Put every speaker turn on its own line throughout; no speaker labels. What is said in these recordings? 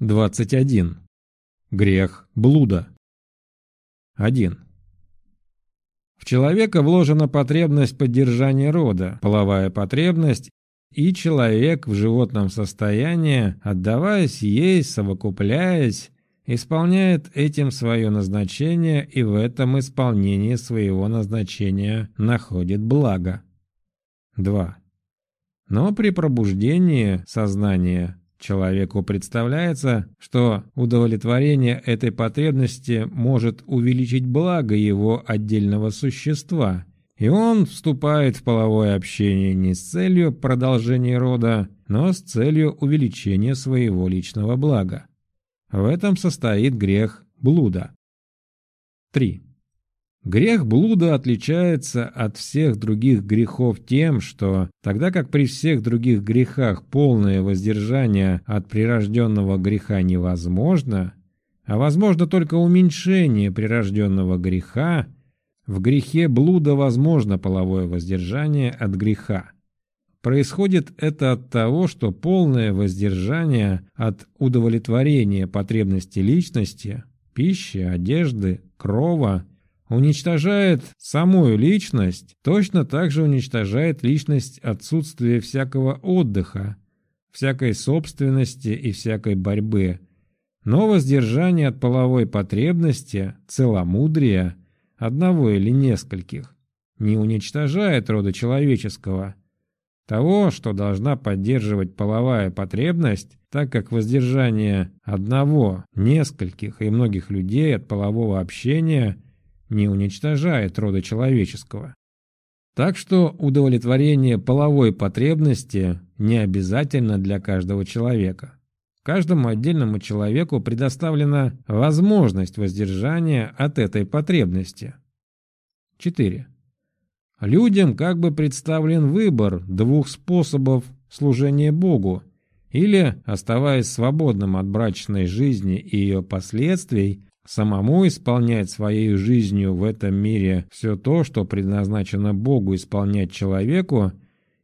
21. Грех блуда. 1. В человека вложена потребность поддержания рода, половая потребность, и человек в животном состоянии, отдаваясь ей, совокупляясь, исполняет этим свое назначение и в этом исполнении своего назначения находит благо. 2. Но при пробуждении сознания Человеку представляется, что удовлетворение этой потребности может увеличить благо его отдельного существа, и он вступает в половое общение не с целью продолжения рода, но с целью увеличения своего личного блага. В этом состоит грех блуда. 3. Грех блуда отличается от всех других грехов тем, что тогда как при всех других грехах полное воздержание от прирожденного греха невозможно, а возможно только уменьшение прирожденного греха, в грехе блуда возможно половое воздержание от греха. Происходит это от того, что полное воздержание от удовлетворения потребностей личности, пищи, одежды, крова – уничтожает самую личность, точно так же уничтожает личность отсутствие всякого отдыха, всякой собственности и всякой борьбы. Но воздержание от половой потребности, целомудрия, одного или нескольких, не уничтожает рода человеческого. Того, что должна поддерживать половая потребность, так как воздержание одного, нескольких и многих людей от полового общения не уничтожает рода человеческого. Так что удовлетворение половой потребности не обязательно для каждого человека. Каждому отдельному человеку предоставлена возможность воздержания от этой потребности. 4. Людям как бы представлен выбор двух способов служения Богу или, оставаясь свободным от брачной жизни и ее последствий, самому исполнять своей жизнью в этом мире все то, что предназначено Богу исполнять человеку,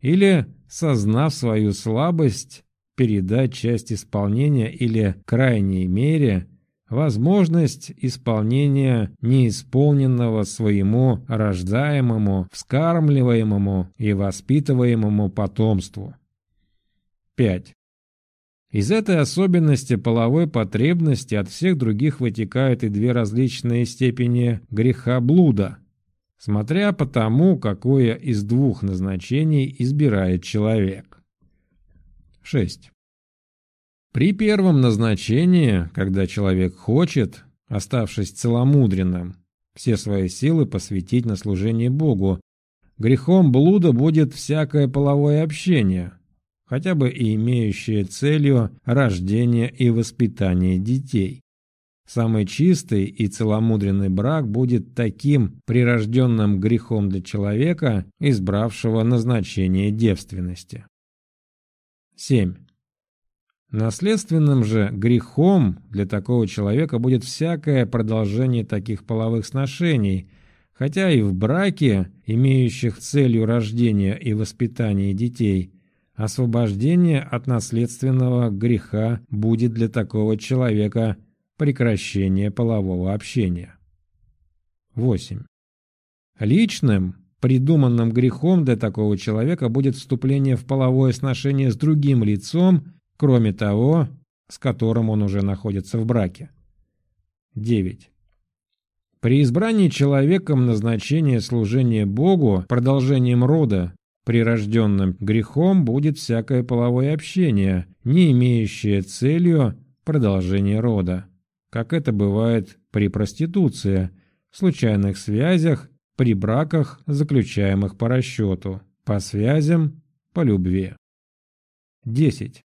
или, сознав свою слабость, передать часть исполнения или, крайней мере, возможность исполнения неисполненного своему рождаемому, вскармливаемому и воспитываемому потомству. 5. Из этой особенности половой потребности от всех других вытекают и две различные степени греха блуда, смотря по тому, какое из двух назначений избирает человек. 6. При первом назначении, когда человек хочет, оставшись целомудренным, все свои силы посвятить на служение Богу, грехом блуда будет всякое половое общение – хотя бы и имеющие целью рождение и воспитание детей. Самый чистый и целомудренный брак будет таким прирожденным грехом для человека, избравшего назначение девственности. 7. Наследственным же грехом для такого человека будет всякое продолжение таких половых сношений, хотя и в браке, имеющих целью рождения и воспитания детей – Освобождение от наследственного греха будет для такого человека прекращение полового общения. 8. Личным, придуманным грехом для такого человека будет вступление в половое сношение с другим лицом, кроме того, с которым он уже находится в браке. 9. При избрании человеком назначения служения Богу продолжением рода Прирожденным грехом будет всякое половое общение, не имеющее целью продолжения рода, как это бывает при проституции, случайных связях, при браках, заключаемых по расчету, по связям, по любви. 10.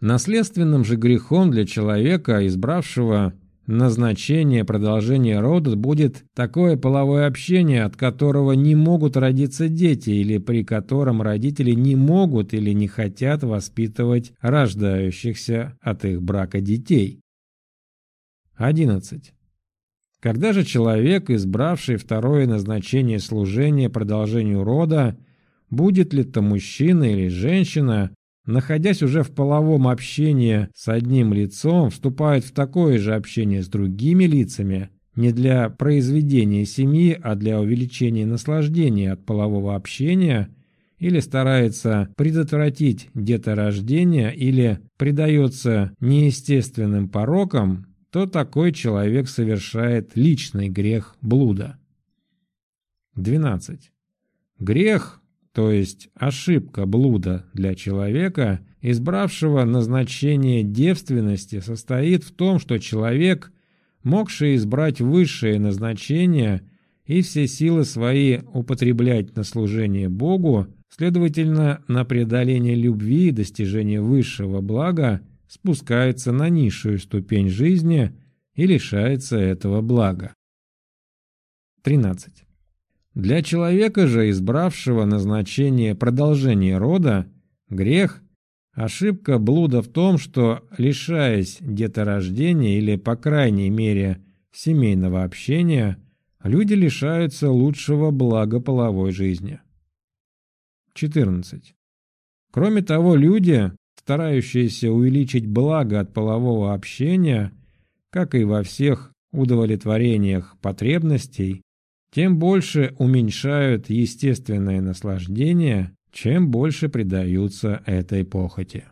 Наследственным же грехом для человека, избравшего Назначение продолжения рода будет такое половое общение, от которого не могут родиться дети или при котором родители не могут или не хотят воспитывать рождающихся от их брака детей. 11. Когда же человек, избравший второе назначение служения продолжению рода, будет ли то мужчина или женщина, находясь уже в половом общении с одним лицом, вступают в такое же общение с другими лицами, не для произведения семьи, а для увеличения наслаждения от полового общения – или старается предотвратить деторождение, или предается неестественным порокам, то такой человек совершает личный грех блуда. 12. Грех, то есть ошибка блуда для человека, избравшего назначение девственности, состоит в том, что человек, могший избрать высшее назначение и все силы свои употреблять на служение Богу, Следовательно, на преодоление любви и достижение высшего блага спускается на низшую ступень жизни и лишается этого блага. 13. Для человека же, избравшего назначение продолжения рода, грех – ошибка блуда в том, что, лишаясь деторождения или, по крайней мере, семейного общения, люди лишаются лучшего блага половой жизни. 14. Кроме того, люди, старающиеся увеличить благо от полового общения, как и во всех удовлетворениях потребностей, тем больше уменьшают естественное наслаждение, чем больше предаются этой похоти.